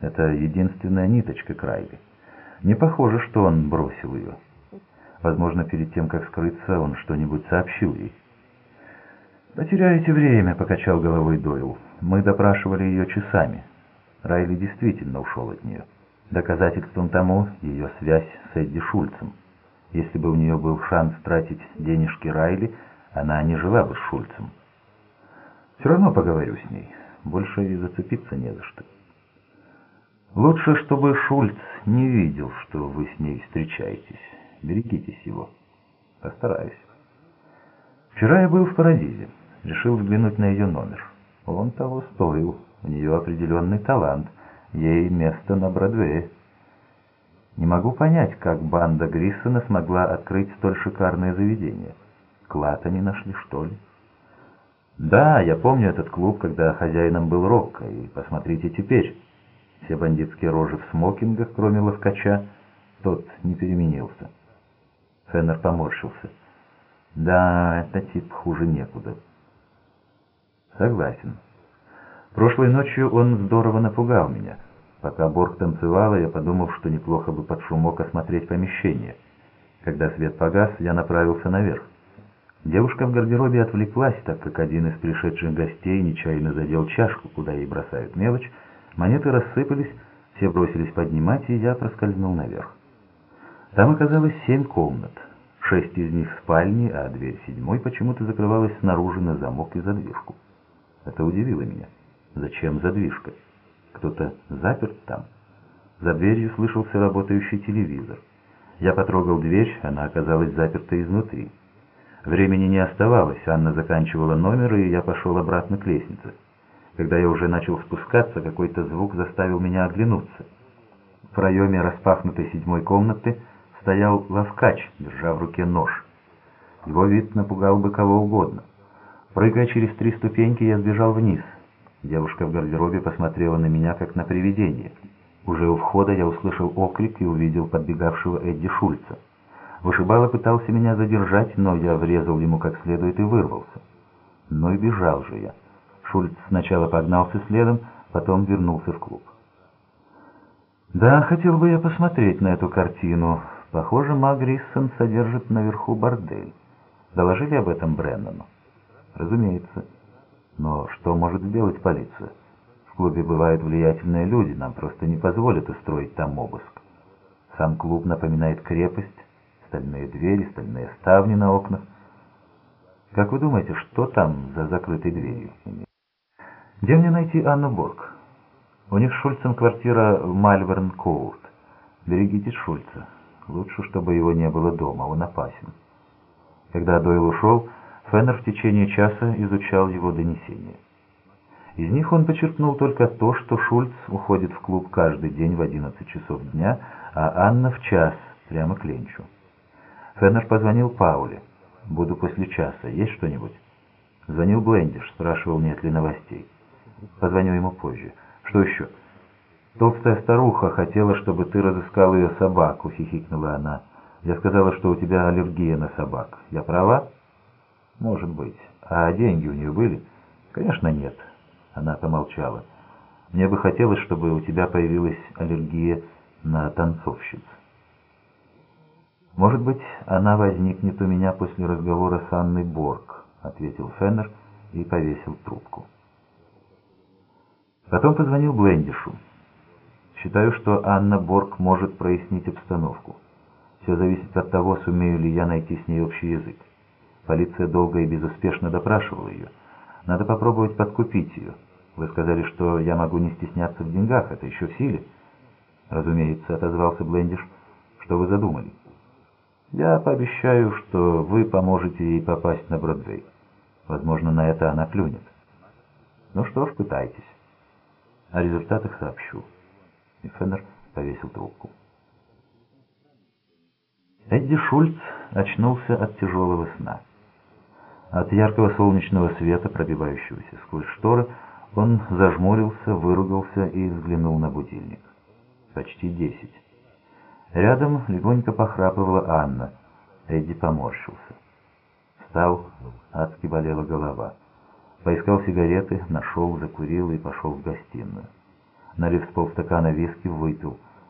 Это единственная ниточка к Райли. Не похоже, что он бросил ее. Возможно, перед тем, как скрыться, он что-нибудь сообщил ей. «Потеряете время», — покачал головой Дойл. «Мы допрашивали ее часами. Райли действительно ушел от нее. Доказательством тому ее связь с Эдди Шульцем. Если бы у нее был шанс тратить денежки Райли, она не жила бы с Шульцем. Все равно поговорю с ней. Больше и зацепиться не за что. Лучше, чтобы Шульц не видел, что вы с ней встречаетесь. Берегитесь его. Постараюсь. Вчера я был в Парадизе. Решил взглянуть на ее номер. Он того стоил. У нее определенный талант. Ей место на Бродвее. Не могу понять, как банда Гриссона смогла открыть столь шикарное заведение. Клад они нашли, что ли? Да, я помню этот клуб, когда хозяином был Рокко, и посмотрите теперь. Все бандитские рожи в смокингах, кроме ловкача, тот не переменился. Феннер поморщился. Да, это тип хуже некуда. Согласен. Прошлой ночью он здорово напугал меня. Пока Борг танцевала, я подумал, что неплохо бы под шумок осмотреть помещение. Когда свет погас, я направился наверх. Девушка в гардеробе отвлеклась, так как один из пришедших гостей нечаянно задел чашку, куда ей бросают мелочь. Монеты рассыпались, все бросились поднимать, и я проскользнул наверх. Там оказалось семь комнат. Шесть из них спальни, а дверь седьмой почему-то закрывалась снаружи на замок и задвижку. Это удивило меня. Зачем задвижка? Кто-то заперт там? За дверью слышался работающий телевизор. Я потрогал дверь, она оказалась заперта изнутри. Времени не оставалось, Анна заканчивала номер, и я пошел обратно к лестнице. Когда я уже начал спускаться, какой-то звук заставил меня оглянуться. В проеме распахнутой седьмой комнаты стоял ловкач, держа в руке нож. Его вид напугал бы кого угодно. Прыгая через три ступеньки, я сбежал вниз. Девушка в гардеробе посмотрела на меня, как на привидение. Уже у входа я услышал оклик и увидел подбегавшего Эдди Шульца. Вышибала пытался меня задержать, но я врезал ему как следует и вырвался. Но и бежал же я. Шульц сначала погнался следом, потом вернулся в клуб. Да, хотел бы я посмотреть на эту картину. Похоже, Маг Риссон содержит наверху бордель. Доложили об этом Бреннану? Разумеется. Но что может сделать полиция? В клубе бывают влиятельные люди, нам просто не позволят устроить там обыск. Сам клуб напоминает крепость, стальные двери, стальные ставни на окнах. Как вы думаете, что там за закрытой дверью? Где мне найти Анну Борг? У них с Шульцем квартира в Мальверн-Коурт. Берегитесь Шульца. Лучше, чтобы его не было дома, он опасен. Когда Дойл ушел, Феннер в течение часа изучал его донесения. Из них он подчеркнул только то, что Шульц уходит в клуб каждый день в 11 часов дня, а Анна в час, прямо к ленчу. Феннер позвонил Пауле. «Буду после часа. Есть что-нибудь?» Звонил Блендиш, спрашивал, нет ли новостей. Позвоню ему позже. Что еще? Толстая старуха хотела, чтобы ты разыскал ее собаку, хихикнула она. Я сказала, что у тебя аллергия на собак. Я права? Может быть. А деньги у нее были? Конечно, нет. Она помолчала. Мне бы хотелось, чтобы у тебя появилась аллергия на танцовщиц. «Может быть, она возникнет у меня после разговора с Анной Борг», — ответил Феннер и повесил трубку. Потом позвонил Блендишу. «Считаю, что Анна Борг может прояснить обстановку. Все зависит от того, сумею ли я найти с ней общий язык. Полиция долго и безуспешно допрашивала ее. Надо попробовать подкупить ее. Вы сказали, что я могу не стесняться в деньгах, это еще в силе?» «Разумеется», — отозвался Блендиш. «Что вы задумали?» Я пообещаю, что вы поможете ей попасть на Бродвей. Возможно, на это она клюнет. Ну что ж, пытайтесь. О результатах сообщу. И Феннер повесил трубку. Эдди Шульц очнулся от тяжелого сна. От яркого солнечного света, пробивающегося сквозь шторы, он зажмурился, выругался и взглянул на будильник. Почти десять. Рядом легонько похрапывала Анна. Эдди поморщился. Встал, адски болела голова. Поискал сигареты, нашел, закурил и пошел в гостиную. налив с полстакана виски, выпил.